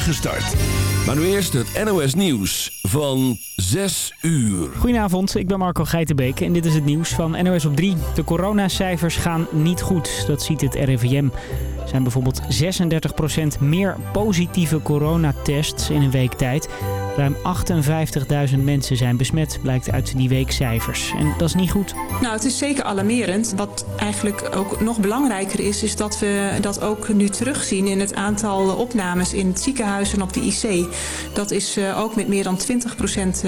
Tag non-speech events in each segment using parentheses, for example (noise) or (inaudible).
start. Maar nu eerst het NOS Nieuws van 6 uur. Goedenavond, ik ben Marco Geitenbeek en dit is het nieuws van NOS op 3. De coronacijfers gaan niet goed, dat ziet het RIVM. Er zijn bijvoorbeeld 36% meer positieve coronatests in een week tijd. Ruim 58.000 mensen zijn besmet, blijkt uit die weekcijfers. En dat is niet goed. Nou, het is zeker alarmerend. Wat eigenlijk ook nog belangrijker is, is dat we dat ook nu terugzien in het aantal opnames in het ziekenhuis en op de IC. Dat is uh, ook met meer dan 20%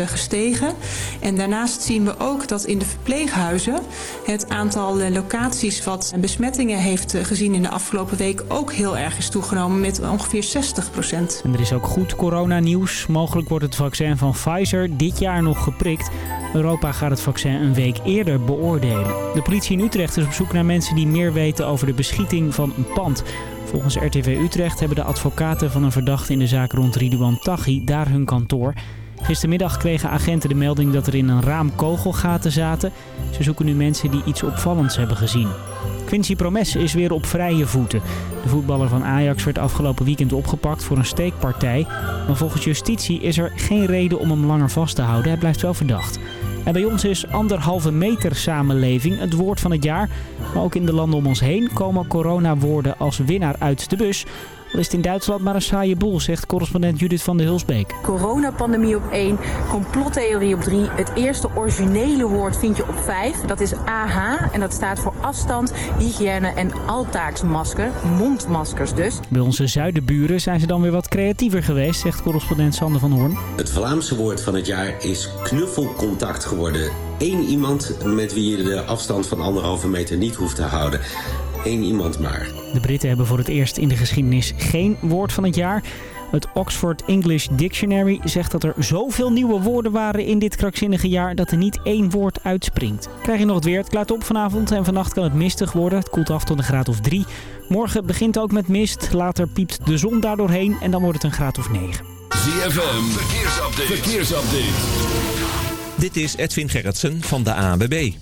gestegen. En daarnaast zien we ook dat in de verpleeghuizen het aantal locaties wat besmettingen heeft gezien in de afgelopen week ook heel erg is toegenomen met ongeveer 60%. En er is ook goed coronanieuws. Mogelijk wordt het vaccin van Pfizer dit jaar nog geprikt. Europa gaat het vaccin een week eerder beoordelen. De politie in Utrecht is op zoek naar mensen die meer weten over de beschieting van een pand. Volgens RTV Utrecht hebben de advocaten van een verdachte in de zaak rond Ridouan Taghi daar hun kantoor. Gistermiddag kregen agenten de melding dat er in een raam kogelgaten zaten. Ze zoeken nu mensen die iets opvallends hebben gezien. Quincy Promes is weer op vrije voeten. De voetballer van Ajax werd afgelopen weekend opgepakt voor een steekpartij. Maar volgens justitie is er geen reden om hem langer vast te houden. Hij blijft wel verdacht. En bij ons is anderhalve meter samenleving het woord van het jaar. Maar ook in de landen om ons heen komen coronawoorden als winnaar uit de bus. Al is het in Duitsland maar een saaie boel, zegt correspondent Judith van der Hulsbeek. Coronapandemie op 1, complottheorie op 3. Het eerste originele woord vind je op 5. Dat is AH en dat staat voor afstand, hygiëne en altaaksmasker. Mondmaskers dus. Bij onze zuidenburen zijn ze dan weer wat creatiever geweest, zegt correspondent Sander van Hoorn. Het Vlaamse woord van het jaar is knuffelcontact geworden. Eén iemand met wie je de afstand van anderhalve meter niet hoeft te houden. Iemand maar. De Britten hebben voor het eerst in de geschiedenis geen woord van het jaar. Het Oxford English Dictionary zegt dat er zoveel nieuwe woorden waren in dit krankzinnige jaar dat er niet één woord uitspringt. Krijg je nog het weer? Het klaart op vanavond en vannacht kan het mistig worden. Het koelt af tot een graad of 3. Morgen begint ook met mist. Later piept de zon daardoorheen en dan wordt het een graad of 9. ZFM, verkeersupdate. verkeersupdate. Dit is Edwin Gerritsen van de ANWB.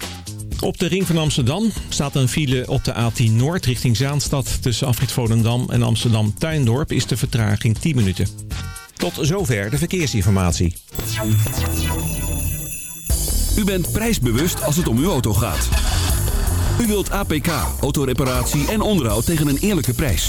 Op de ring van Amsterdam staat een file op de A10 Noord richting Zaanstad. Tussen Afrit Volendam en Amsterdam Tuindorp is de vertraging 10 minuten. Tot zover de verkeersinformatie. U bent prijsbewust als het om uw auto gaat. U wilt APK, autoreparatie en onderhoud tegen een eerlijke prijs.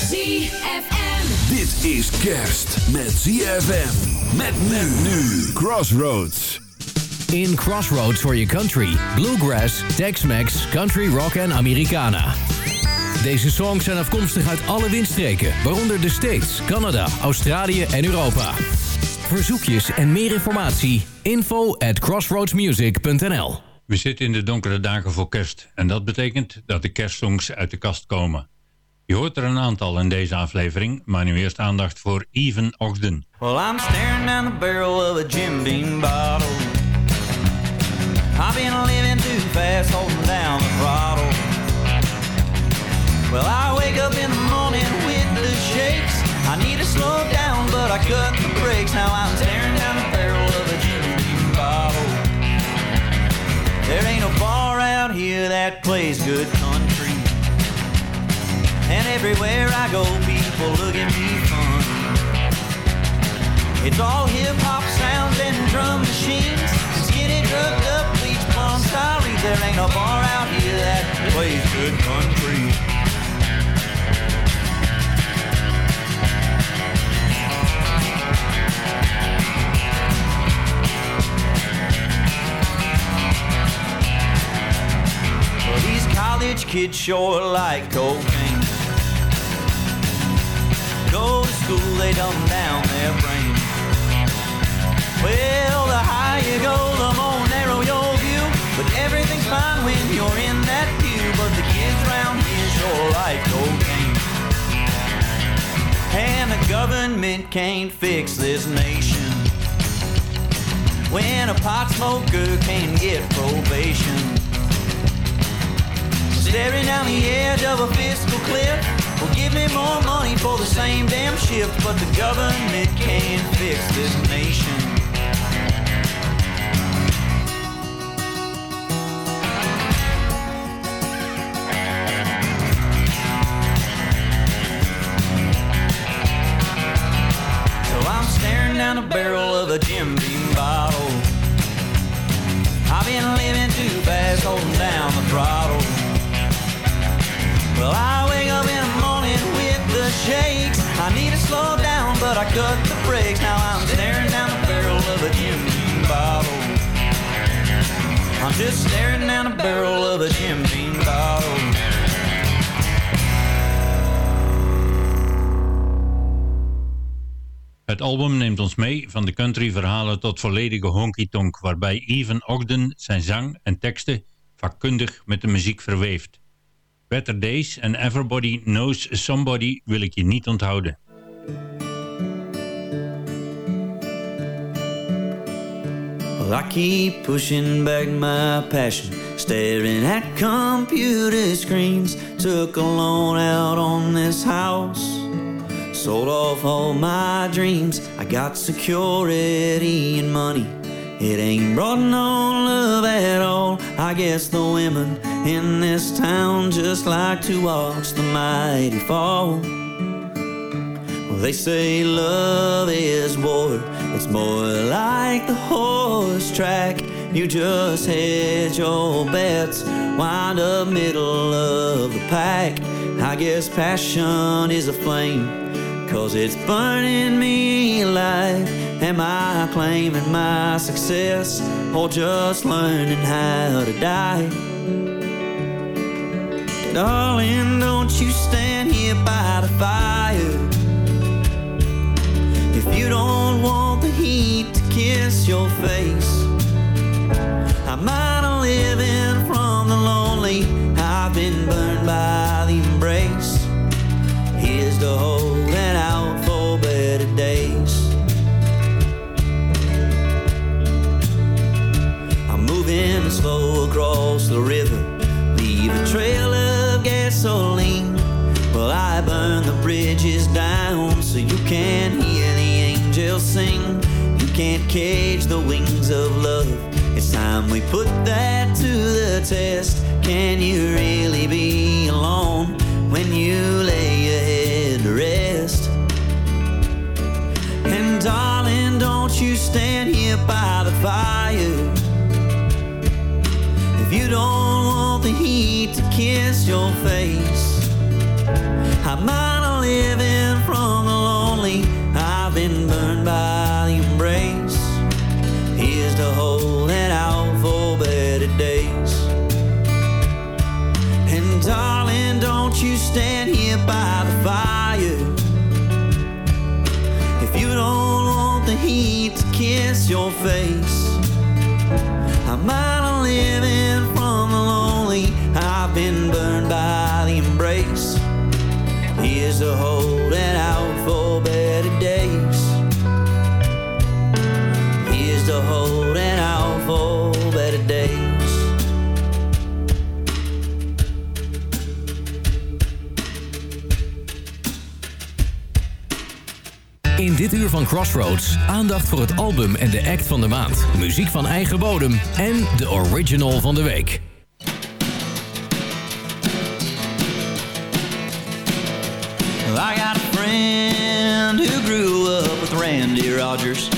ZFM. Dit is kerst met ZFM. Met men nu. Crossroads. In Crossroads for your country. Bluegrass, Tex-Mex, Country Rock en Americana. Deze songs zijn afkomstig uit alle windstreken, waaronder de States, Canada, Australië en Europa. Verzoekjes en meer informatie, info at crossroadsmusic.nl We zitten in de donkere dagen voor kerst en dat betekent dat de kerstsongs uit de kast komen. Je hoort er een aantal in deze aflevering, maar nu eerst aandacht voor Even Ogden. Well, I'm staring down the barrel of a Jim Beam bottle. I've been living too fast, holding down the throttle. Well, I wake up in the morning with the shakes. I need to slow down, but I cut the brakes. Now I'm staring down the barrel of a Jim Beam bottle. There ain't no bar out here that plays good country. And everywhere I go, people look at me fun. It's all hip-hop sounds and drum machines. Skinny, drugged up, bleach blonde stylies. There ain't no bar out here that plays good country. These college kids sure like cocaine. Go to school, they dumb down their brain. Well, the higher you go, the more narrow your view. But everything's fine when you're in that pew. But the kids round here sure like cocaine. And the government can't fix this nation. When a pot smoker can get probation. Staring down the edge of a fiscal cliff. Will give me more money for the same damn shift, but the government can't fix this nation. So I'm staring down a barrel of a Jim Beam bottle. I've been living too fast, holding down cut the brakes. Now I'm staring down the barrel of a Jim Beam bottle. I'm just staring down the barrel of a Jim Beam bottle. Het album neemt ons mee van de country verhalen tot volledige honky-tonk, waarbij Even Ogden zijn zang en teksten vakkundig met de muziek verweeft. Better Days en Everybody Knows Somebody wil ik je niet onthouden. Well, I keep pushing back my passion Staring at computer screens Took a loan out on this house Sold off all my dreams. I got security and money. It ain't brought no love at all. I guess the women in this town just like to watch the mighty fall. They say love is war. It's more like the horse track. You just hedge your bets, wind up middle of the pack. I guess passion is a flame Cause it's burning me alive Am I claiming my success Or just learning how to die Darling, don't you stand here by the fire you don't want the heat to kiss your face. I might have living from the lonely. I've been burned by the embrace. Here's the holding out kiss your face, Crossroads aandacht voor het album en de act van de maand. Muziek van eigen bodem en de original van de week. I got a friend who grew up with Randy Rogers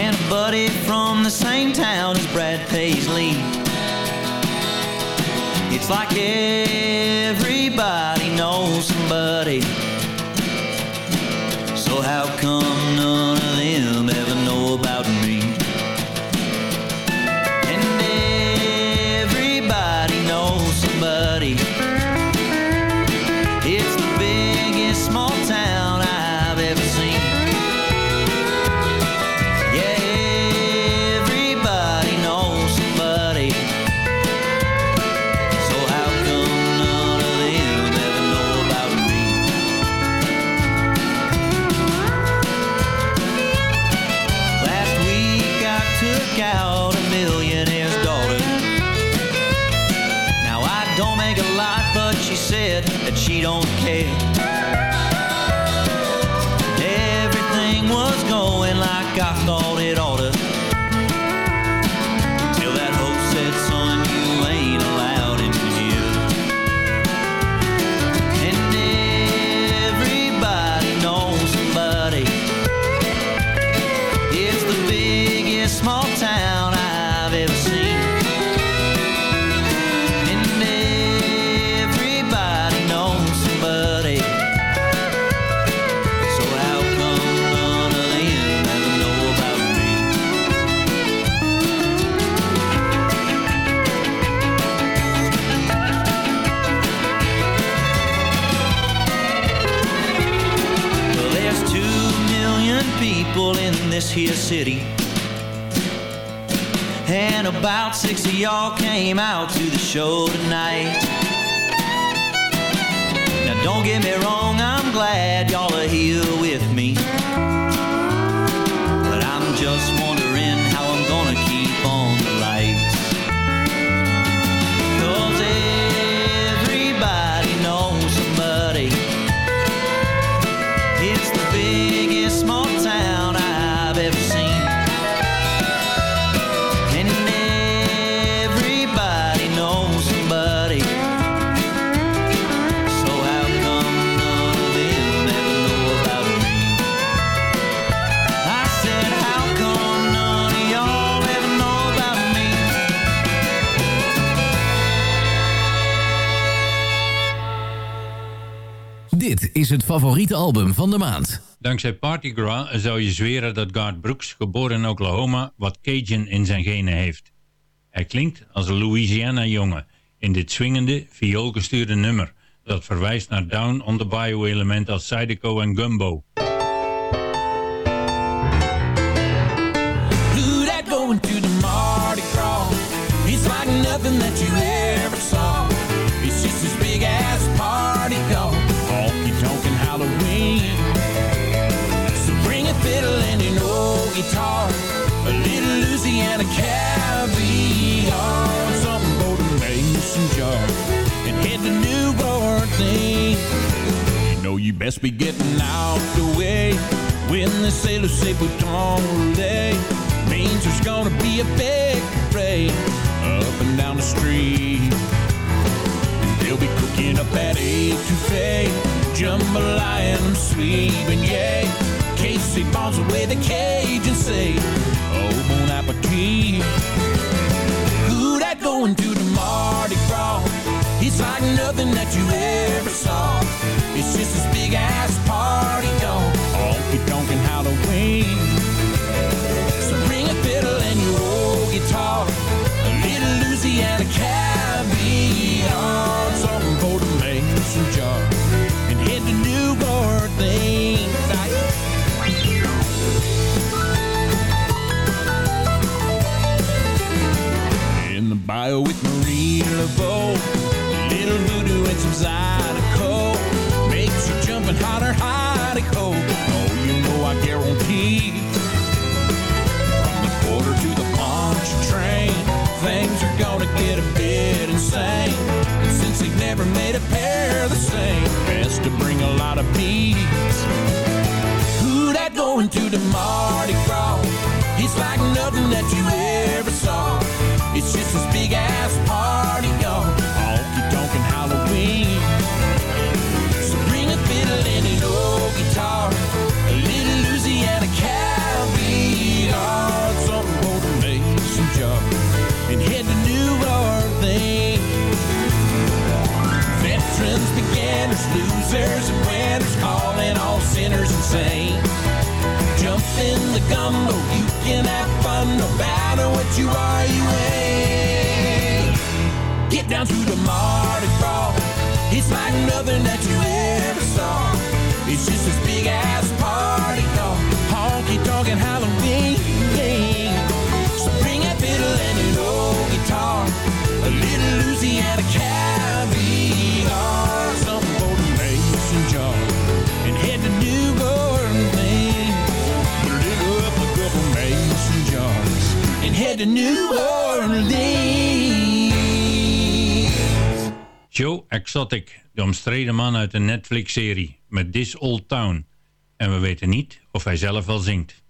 And a buddy from the same town as Brad Paisley It's like everybody knows somebody so how come none here city. And about six of y'all came out to the show tonight. Now don't get me wrong, I'm glad y'all are here is het favoriete album van de maand. Dankzij Party Gras zou je zweren dat Garth Brooks, geboren in Oklahoma, wat Cajun in zijn genen heeft. Hij klinkt als een Louisiana-jongen in dit swingende, vioolgestuurde nummer, dat verwijst naar Down on the Bayou elementen als Zydeco en Gumbo. Who that going to the Mardi Gras? It's like nothing that you guitar, a little Louisiana caviar, something for the mason jar, and head to New Orleans. You know you best be getting out the way when the sailors say bouton roulette means there's gonna be a big parade up and down the street. They'll be cooking up that etouffee, jambalaya and sweet and yay. Casey bombs away the cage and say, Oh, bon appetit. Who that going to the Mardi Gras? It's like nothing that you ever saw. It's just this big ass party with Marie Laveau. Little voodoo and some Zydeco. Makes you jumping hotter, hotter, cold. Oh, you know I guarantee. From the quarter to the punch train, things are gonna get a bit insane. And since they've never made a pair the same, best to bring a lot of beats. Who that going to the Mardi Gras? It's like nothing that you ever saw. It's just this big ass party, y'all. Honky tonk and Halloween. So bring a fiddle and an old guitar, a little Louisiana caviar, for the mason jar, and head to New Orleans. Veterans, beginners, losers, and winners, calling all sinners. Jump in the gumbo, you can have fun no matter what you are, you ain't. Get down to the Mardi Gras, it's like nothing that you ever saw. It's just this big ass party called Honky Tonk and Halloween. To New Orleans. Joe Exotic, de omstreden man uit een Netflix-serie met This Old Town. En we weten niet of hij zelf wel zingt.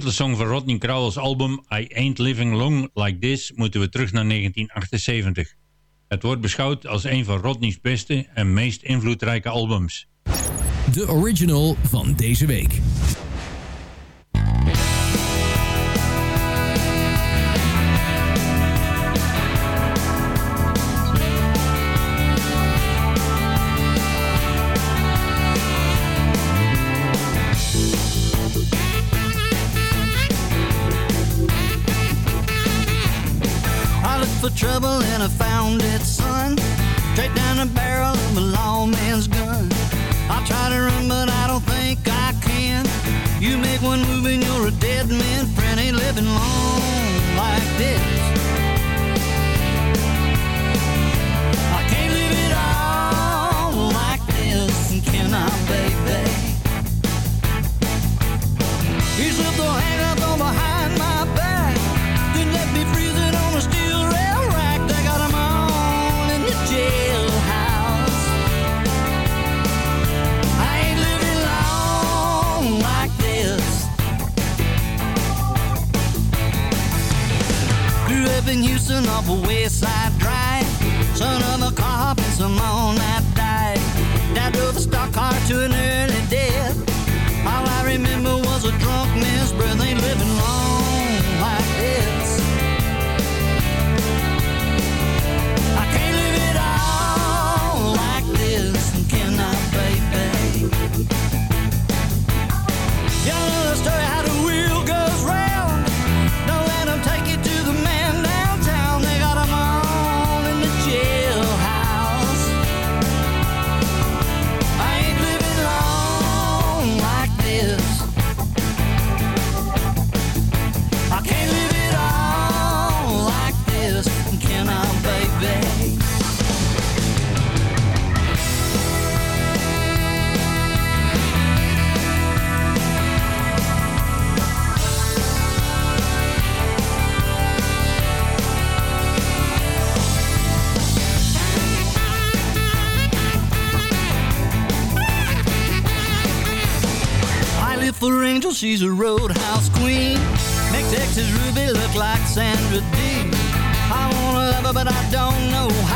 Titelsong van Rodney Crowell's album I Ain't Living Long Like This moeten we terug naar 1978. Het wordt beschouwd als een van Rodney's beste en meest invloedrijke albums. De original van deze week. for trouble and I found it, son. Straight down the barrel of a lawman's gun. I try to run, but I don't think I can. You make one move and you're a dead man. Friend ain't living long like this. I can't live it all like this, can I, baby? Here's up the hand up on my high. Jackson off a West Side Drive. Son of a cop and some that died. Dad drove a stock car to an early death. All I remember was a drunk man's breath. Ain't living long I Angel, she's a roadhouse queen. Make Texas Ruby look like Sandra Dee. I wanna love her, but I don't know how.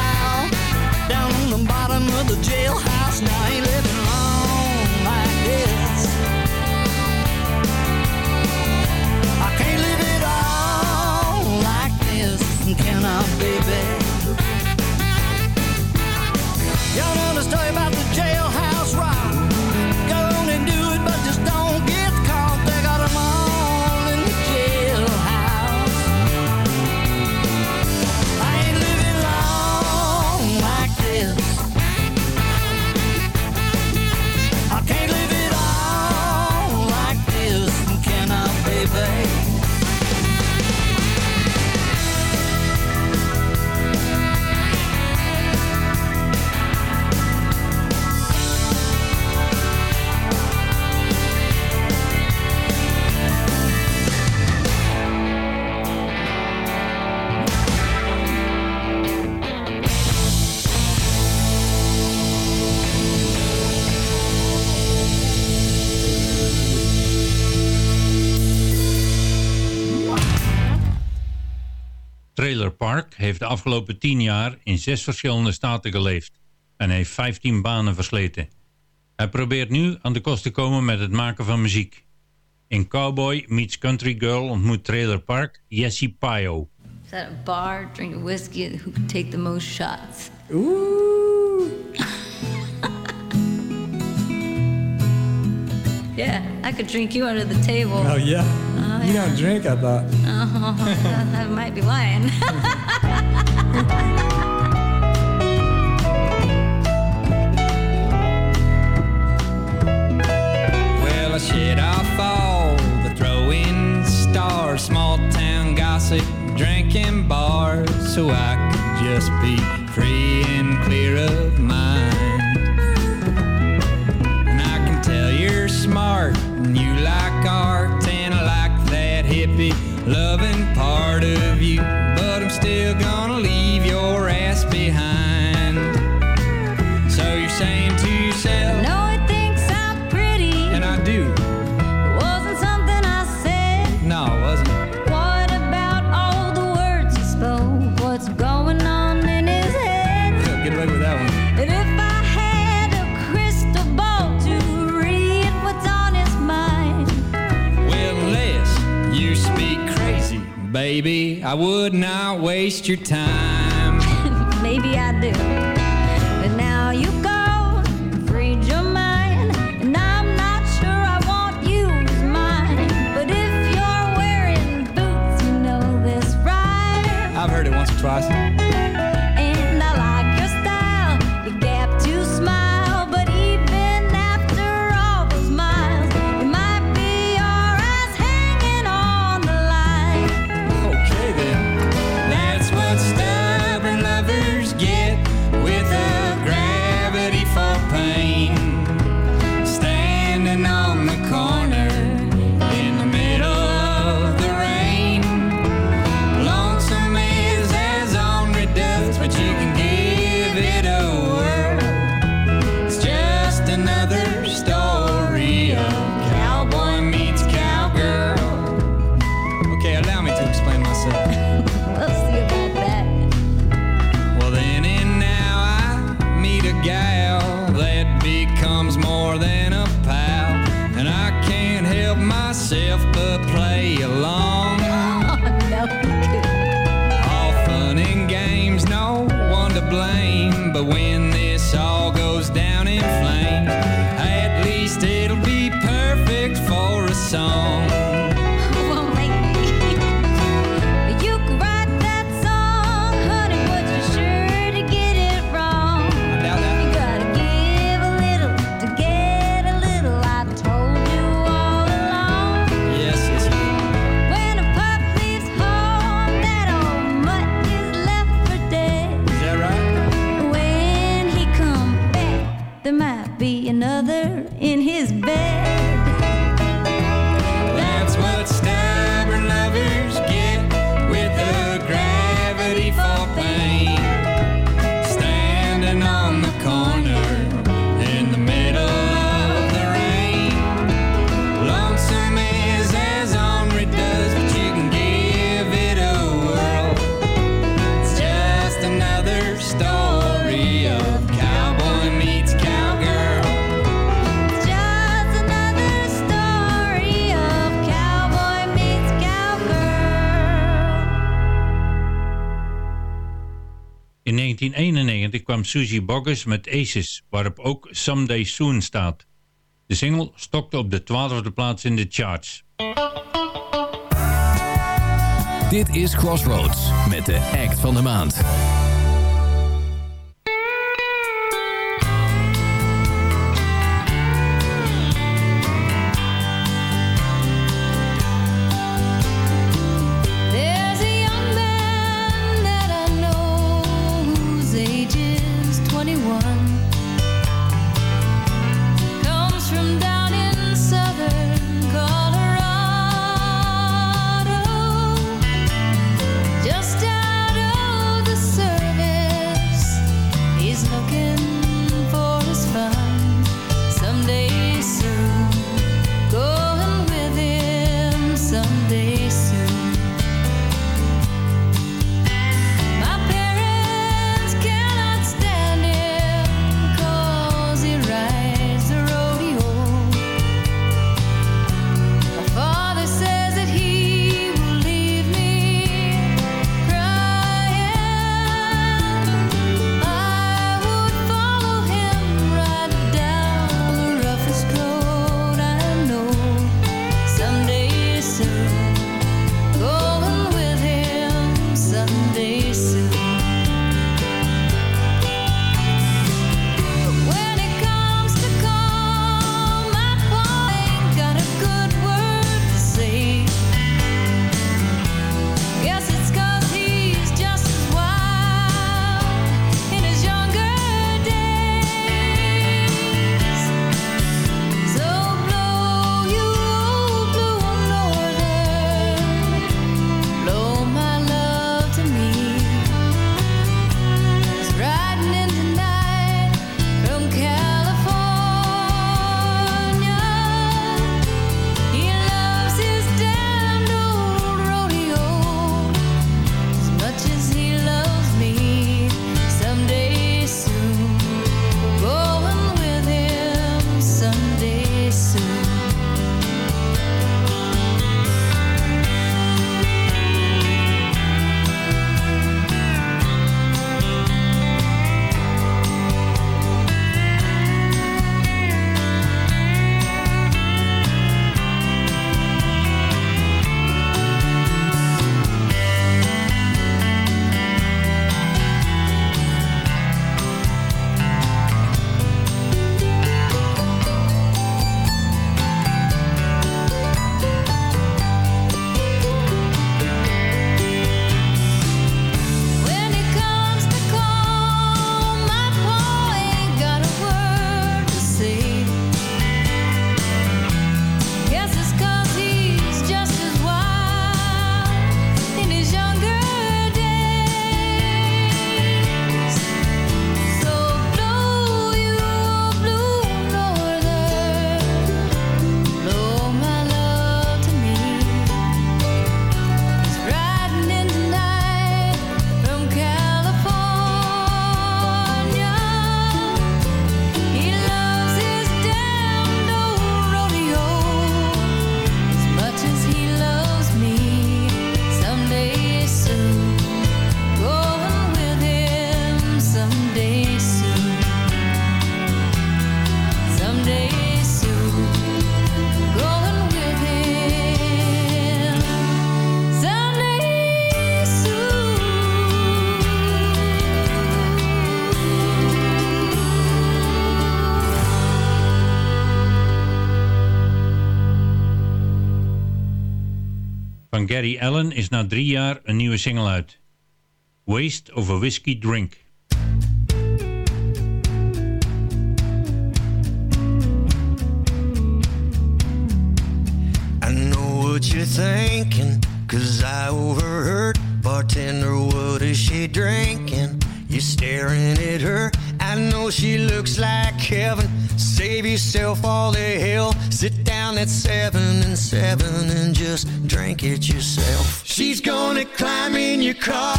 Park heeft de afgelopen 10 jaar in zes verschillende staten geleefd en heeft 15 banen versleten. Hij probeert nu aan de kost te komen met het maken van muziek. In Cowboy Meets Country Girl ontmoet Trailer Park Jessie Pio. Is at a bar, drinking whiskey, who can take the most shots? Ooh. Yeah, I could drink you under the table. Oh yeah. Oh, You don't drink, I thought. (laughs) Oh, I might be lying. (laughs) Well, I shed off all the throwing stars, small town gossip, drinking bars, so I could just be free and clear of mind. Smart, and you like art, and I like that hippie loving part of you, but I'm still gonna leave baby, I would not waste your time. (laughs) maybe I do. Suzy Boggers met Aces, waarop ook Someday Soon staat. De single stokte op de 12e plaats in de charts. Dit is Crossroads met de act van de maand. Gary Allan is na drie jaar een nieuwe single uit. Waste of a Whiskey Drink. I know what you're thinking, cause I overheard bartender, what is she drinking? You're staring at her. I know she looks like heaven. Save yourself all the hell. Sit down at seven and seven and just drink it yourself. She's gonna climb in your car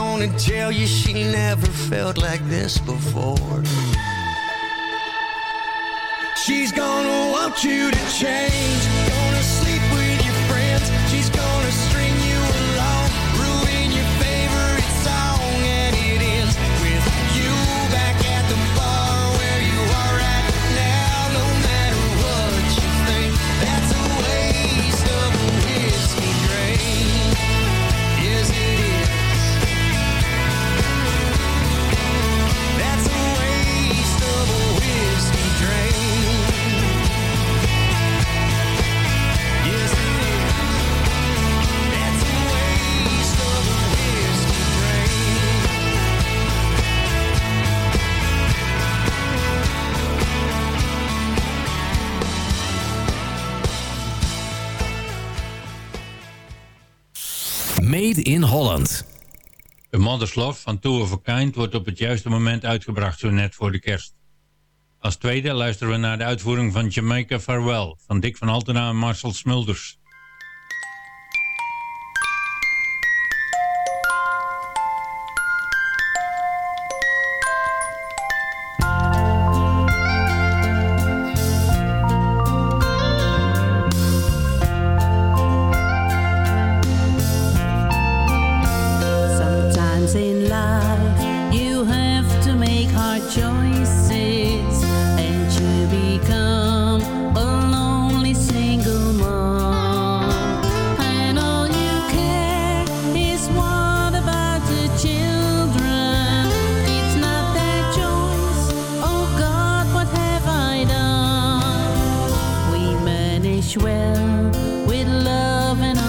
gonna tell you she never felt like this before. She's gonna want you to change. Gonna sleep with your friends. She's gonna. In Holland. Een Mother's Love van Two of a Kind wordt op het juiste moment uitgebracht, zo net voor de kerst. Als tweede luisteren we naar de uitvoering van Jamaica Farewell van Dick van Altena en Marcel Smulders. wish well with love and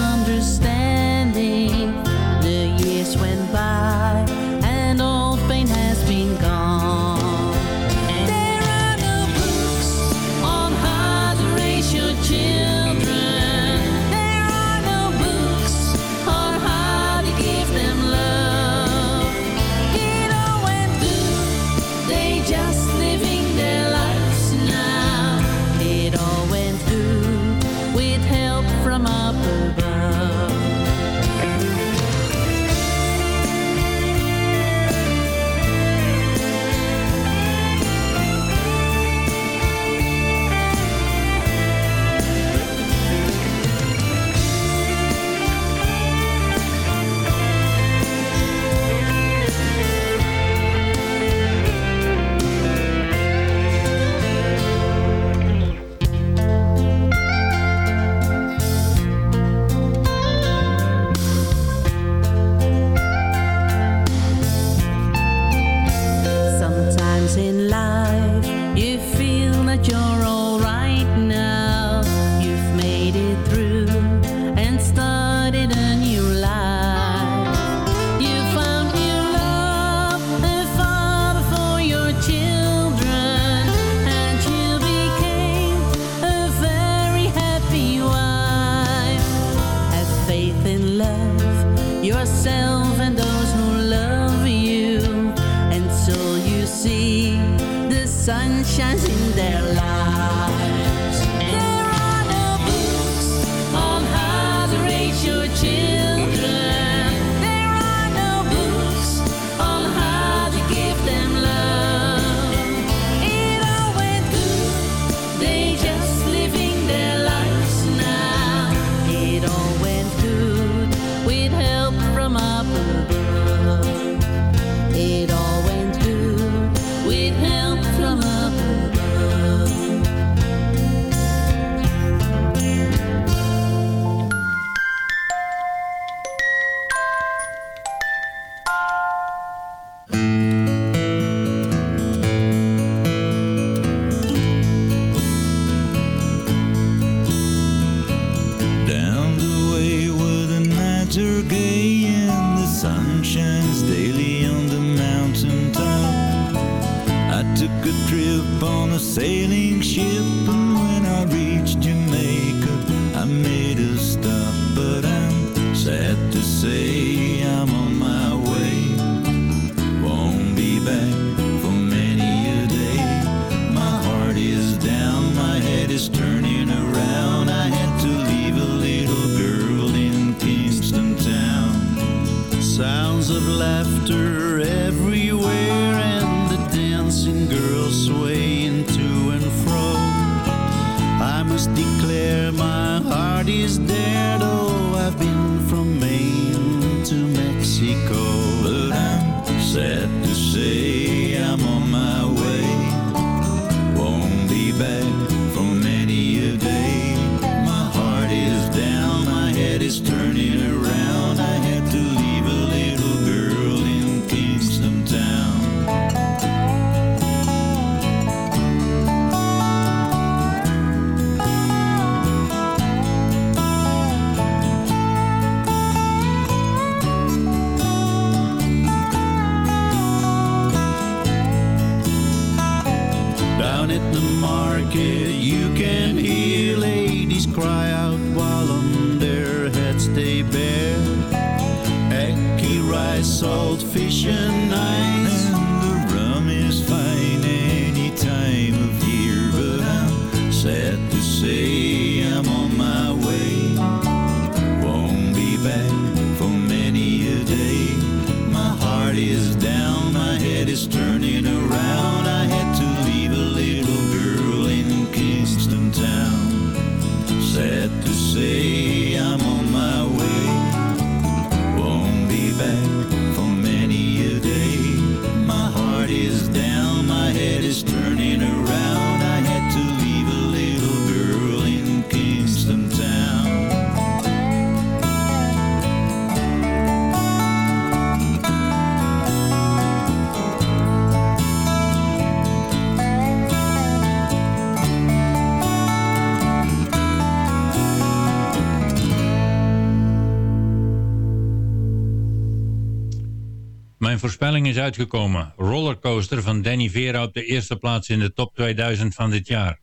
uitgekomen. Rollercoaster van Danny Vera op de eerste plaats in de top 2000 van dit jaar.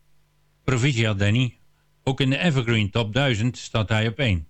Provincia Danny. Ook in de Evergreen top 1000 staat hij op 1.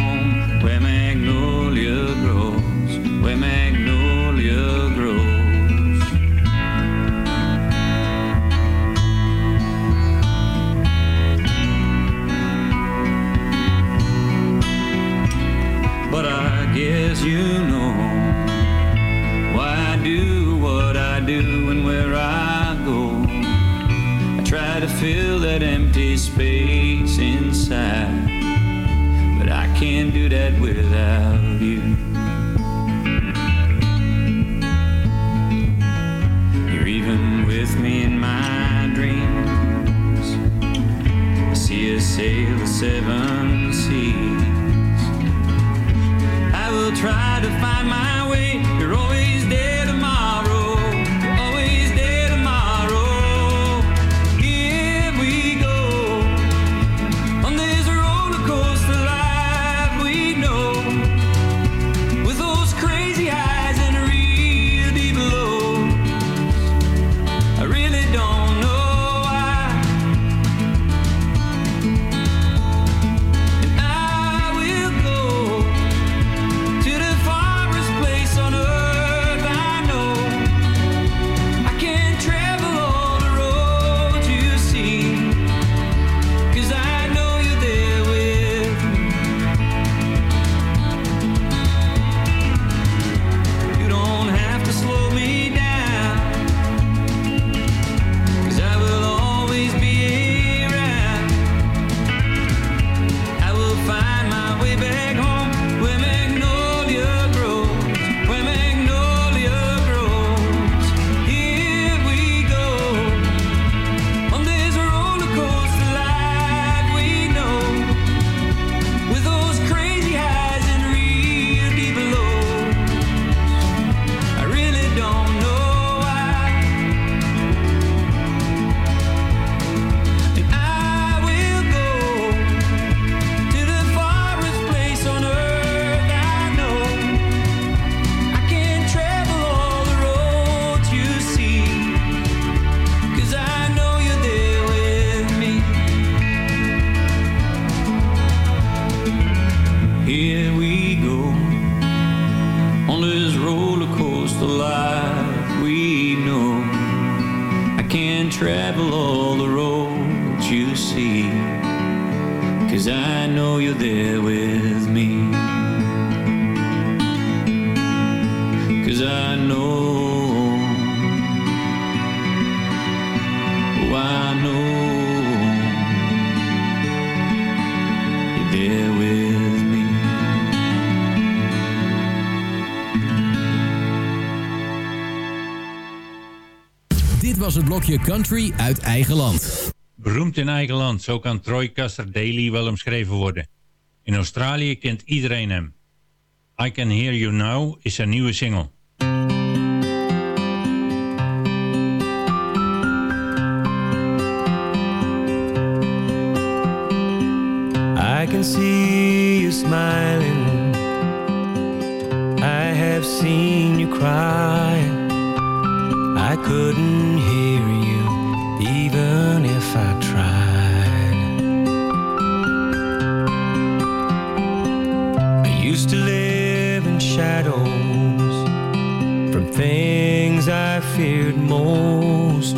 know, I know with me. Dit was het blokje Country uit eigen land. Beroemd in eigen land, zo kan Troy Custer Daly wel omschreven worden. In Australië kent iedereen hem. I Can Hear You Now is zijn nieuwe single. can see you smiling. I have seen you crying. I couldn't hear you even if I tried. I used to live in shadows from things I feared most.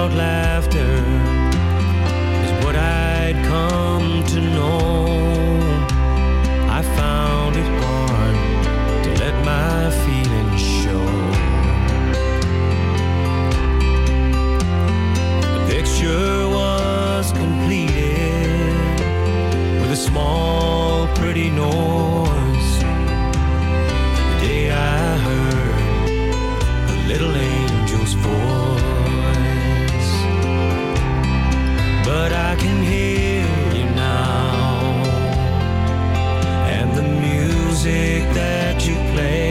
loud laughter is what I'd come to know. I found it hard to let my feelings show. The picture was completed with a small, pretty note. but I can hear you now. And the music that you play.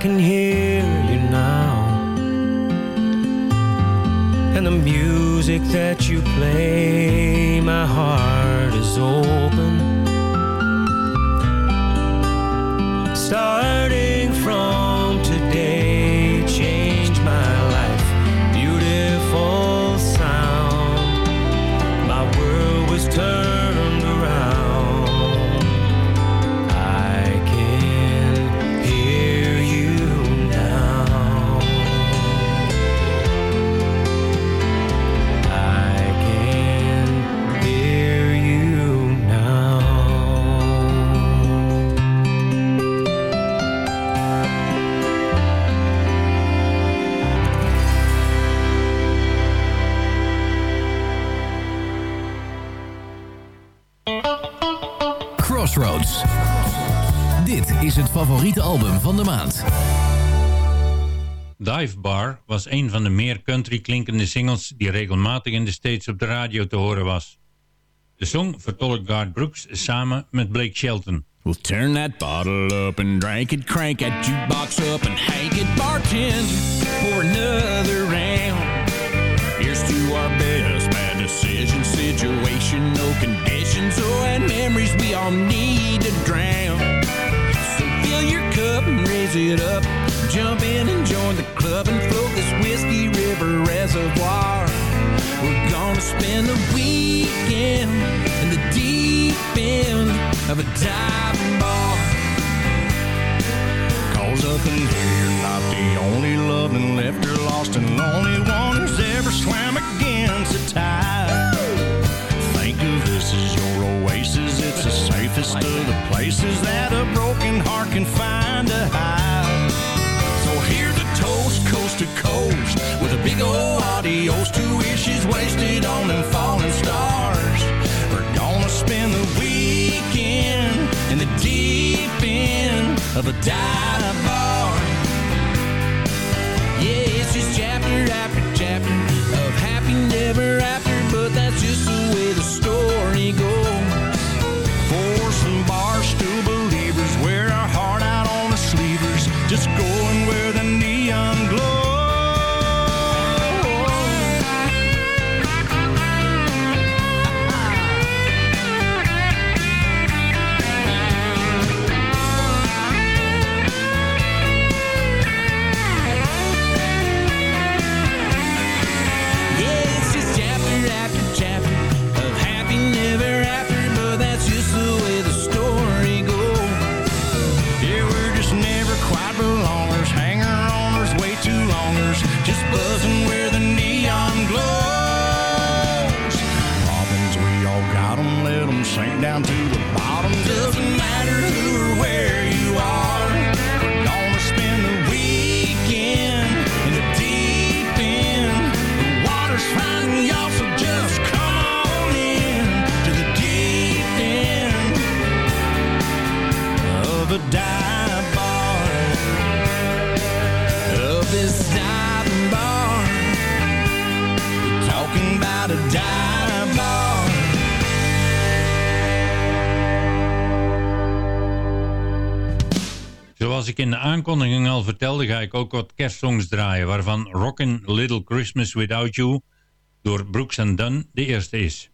Can hear van de maand. Dive Bar was een van de meer country klinkende singles die regelmatig in de States op de radio te horen was. De song vertolkt Garth Brooks samen met Blake Shelton. We'll turn that bottle up and drink it, crank that jukebox up and hang it, bartender, for another round. Here's to our best bad decision, situation, no conditions, oh, and memories we all need to drown. And raise it up, jump in and join the club and float this whiskey river reservoir. We're gonna spend the weekend in the deep end of a dive bar. Cause up in here, you're not the only loving left or lost and lonely one who's ever swam against the tide. Think this as your oasis, it's the safest of the places that a broken heart can find a hide. So here's a toast, coast to coast, with a big old adios to wishes wasted on them falling stars. We're gonna spend the weekend in the deep end of a dive bar. Yeah, it's just chapter after ik ook wat kerstsongs draaien, waarvan Rockin' Little Christmas Without You door Brooks Dunn de eerste is.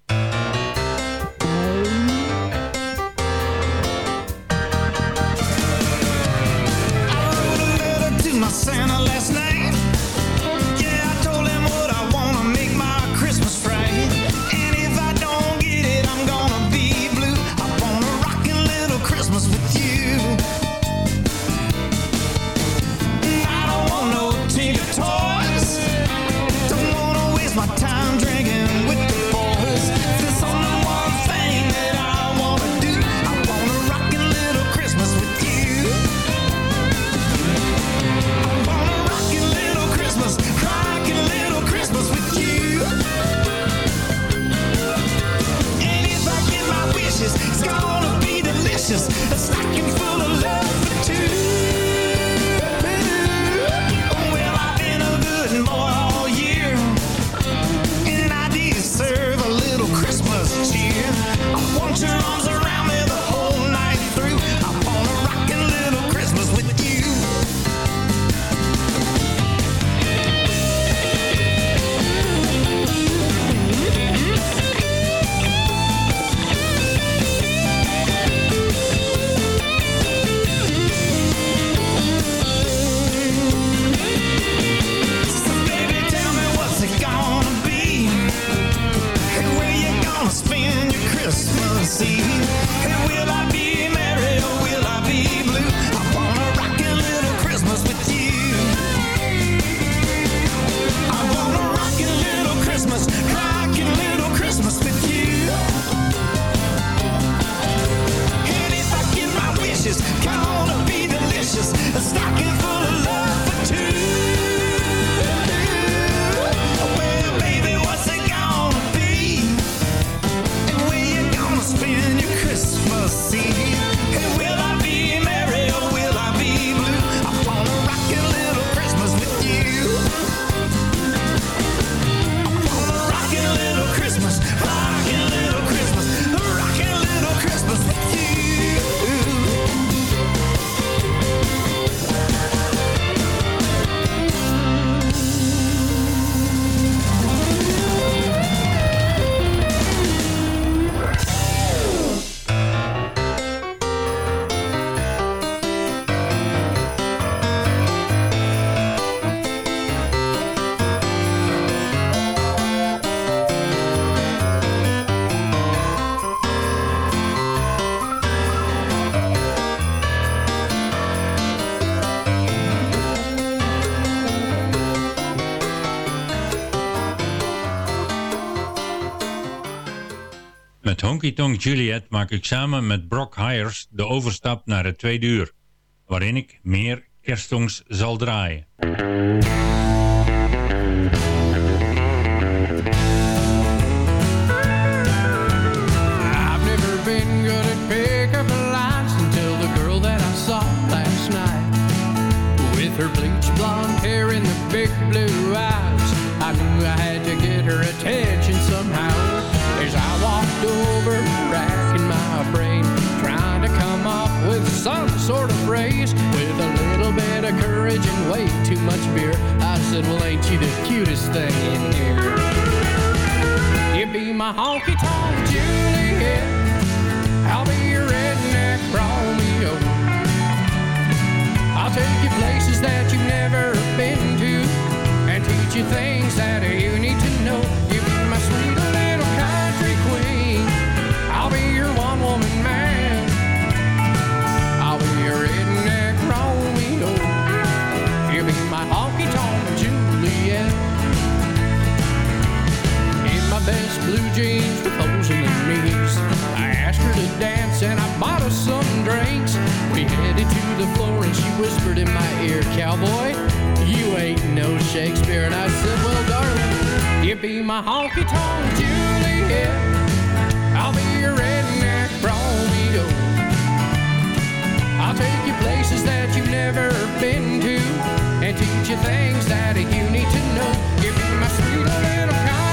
Honky Tonk Juliet maak ik samen met Brock Hires de overstap naar het tweede uur, waarin ik meer kerstsongs zal draaien. Way too much beer. I said, Well, ain't you the cutest thing in here? You be my honky tonk Juliet. I'll be your redneck Romeo. I'll take you places that you've never been to and teach you things that you need to know. Shakespeare. And I said, Well, darling, you be my honky tonk Juliet. I'll be your redneck Romeo. I'll take you places that you've never been to and teach you things that you need to know. You be my sweet little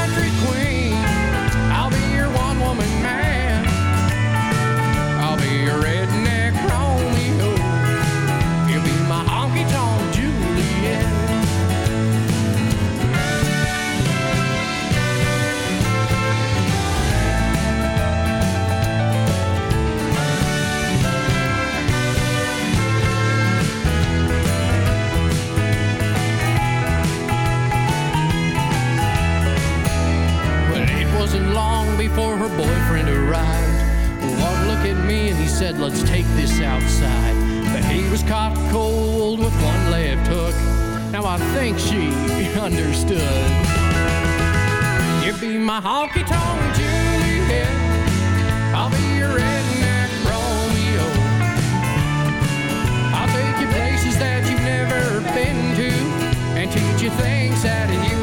before her boyfriend arrived. One look at me and he said, Let's take this outside. But he was caught cold with one left hook. Now I think she (laughs) understood. You be my honky tonk Juliet. I'll be your redneck Romeo. I'll take you places that you've never been to and teach you things that you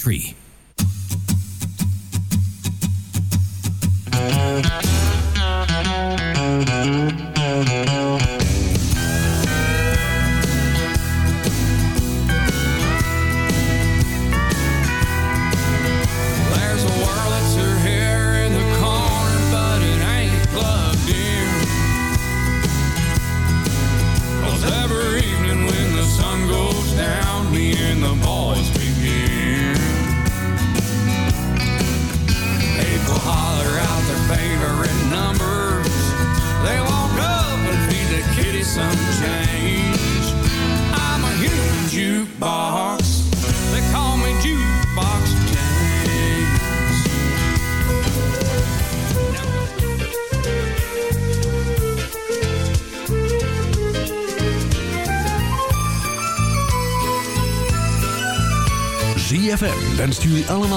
Country.